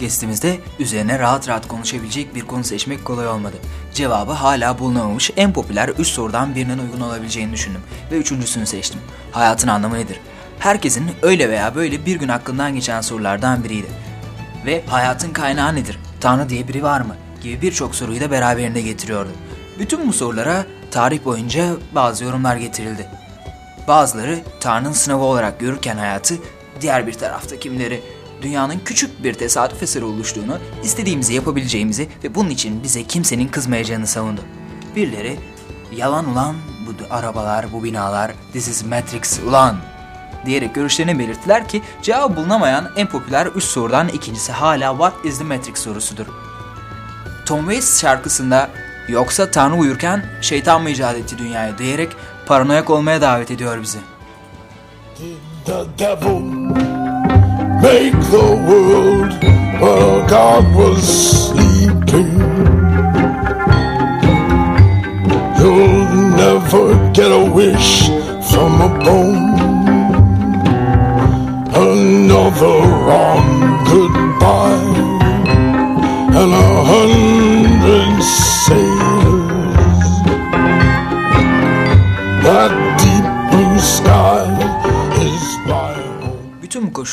podcast'imizde üzerine rahat rahat konuşabilecek bir konu seçmek kolay olmadı. Cevabı hala bulunamamış en popüler 3 sorudan birinin uygun olabileceğini düşündüm ve üçüncüsünü seçtim. Hayatın anlamı nedir? Herkesin öyle veya böyle bir gün hakkından geçen sorulardan biriydi. Ve hayatın kaynağı nedir? Tanrı diye biri var mı? gibi birçok soruyu da beraberinde getiriyordu. Bütün bu sorulara tarih boyunca bazı yorumlar getirildi. Bazıları Tanrı'nın sınavı olarak görürken hayatı, diğer bir tarafta kimileri dünyanın küçük bir tesadüf eseri oluştuğunu, istediğimizi yapabileceğimizi ve bunun için bize kimsenin kızmayacağını savundu. Birileri, yalan ulan bu arabalar, bu binalar, this is Matrix ulan diyerek görüşlerini belirttiler ki cevabı bulunamayan en popüler 3 sorudan ikincisi hala What is the Matrix sorusudur. Tom Waits şarkısında yoksa Tanrı uyurken şeytan mı icat etti dünyayı diyerek paranoyak olmaya davet ediyor bizi. The devil make the world while God was sleeping. You'll never get a wish from a bone. Another wrong goodbye, and a hundred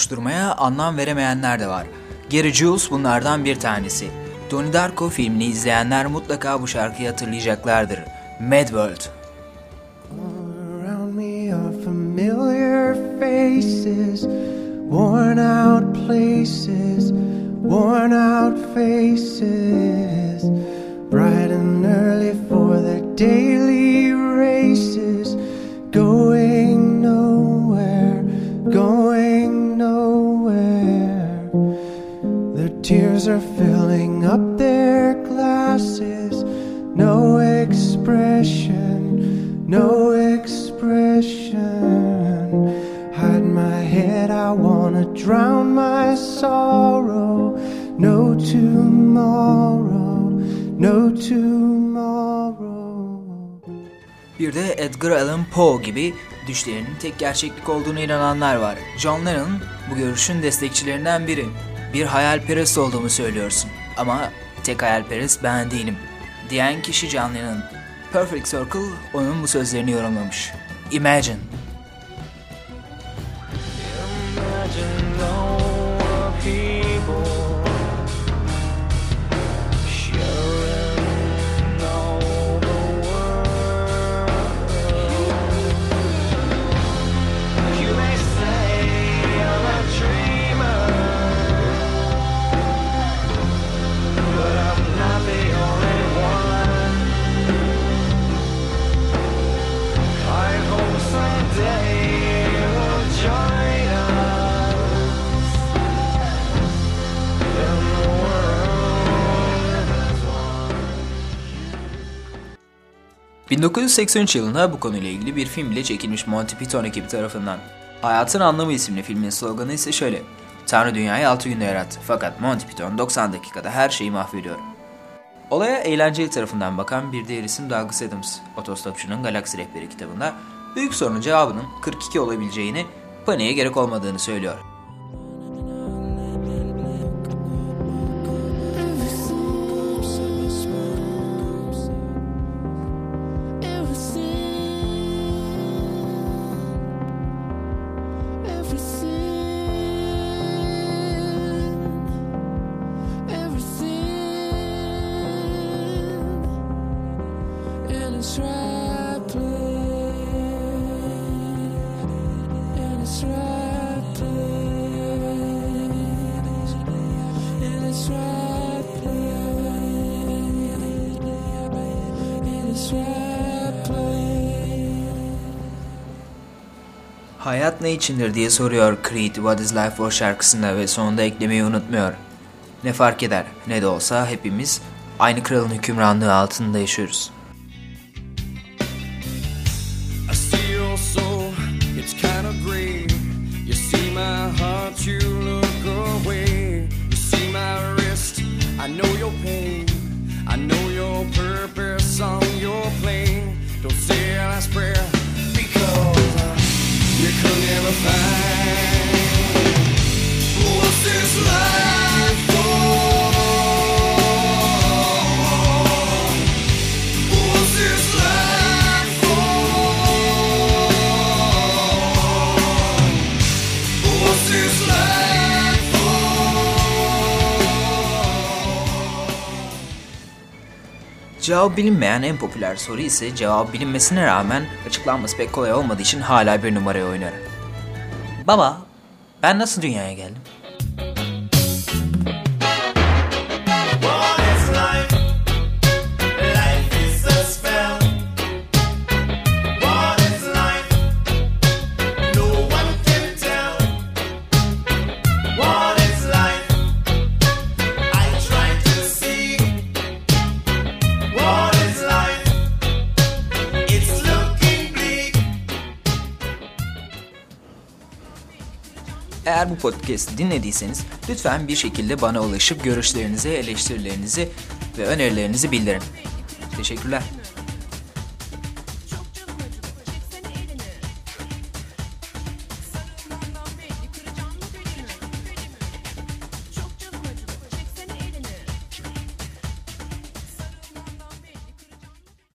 Koşuşturmaya anlam veremeyenler de var. Gary Jules bunlardan bir tanesi. Donnie Darko filmini izleyenler mutlaka bu şarkıyı hatırlayacaklardır. Mad World. Faces, worn out places, worn out faces, bright and early for their daily races, Are filling up their glasses. No expression, no expression. Hide my head, I wanna drown my sorrow. No tomorrow, no tomorrow. Bir de Edgar Allan Poe gibi düşlerinin tek gerçeklik olduğunu inananlar var. John Lennon bu görüşün destekçilerinden biri. Bir hayalperest olduğumu söylüyorsun. Ama tek hayalperest ben değilim. Diyen kişi Lennon. Perfect Circle onun bu sözlerini yorumlamış. Imagine. Imagine 1983 yılında bu konuyla ilgili bir film bile çekilmiş Monty Python ekibi tarafından. Hayatın Anlamı isimli filmin sloganı ise şöyle. Tanrı dünyayı 6 günde yarattı fakat Monty Python 90 dakikada her şeyi mahvediyor. Olaya eğlenceli tarafından bakan bir diğer isim Douglas Adams, Otostopçunun Galaksi Rehberi kitabında büyük sorunun cevabının 42 olabileceğini, paniğe gerek olmadığını söylüyor. Hayat ne içindir diye soruyor Creed What is Life For şarkısında ve sonunda eklemeyi unutmuyor. Ne fark eder ne de olsa hepimiz aynı kralın hükümranlığı altında yaşıyoruz. Cevabı bilinmeyen en popüler soru ise cevabı bilinmesine rağmen açıklanması pek kolay olmadığı için hala bir numaraya oynar. Baba ben nasıl dünyaya geldim? Eğer bu podcast'i dinlediyseniz lütfen bir şekilde bana ulaşıp görüşlerinizi, eleştirilerinizi ve önerilerinizi bildirin. Teşekkürler.